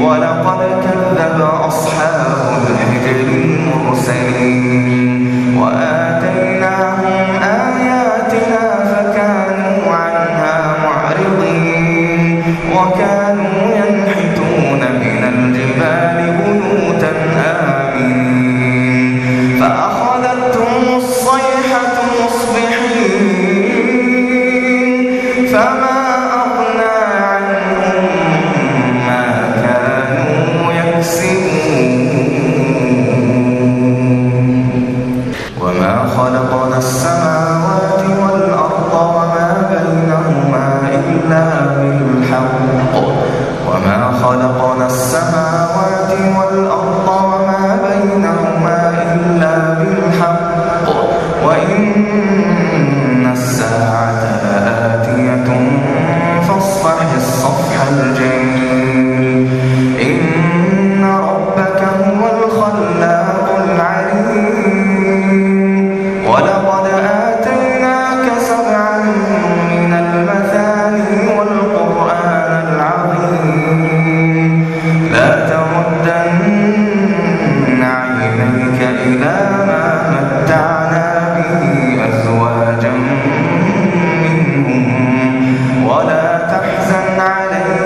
ولقد وما خلقنا السماوات لنمدن عينيك إلى ما متعنا به أزواجا منهم. ولا تحزن عليهم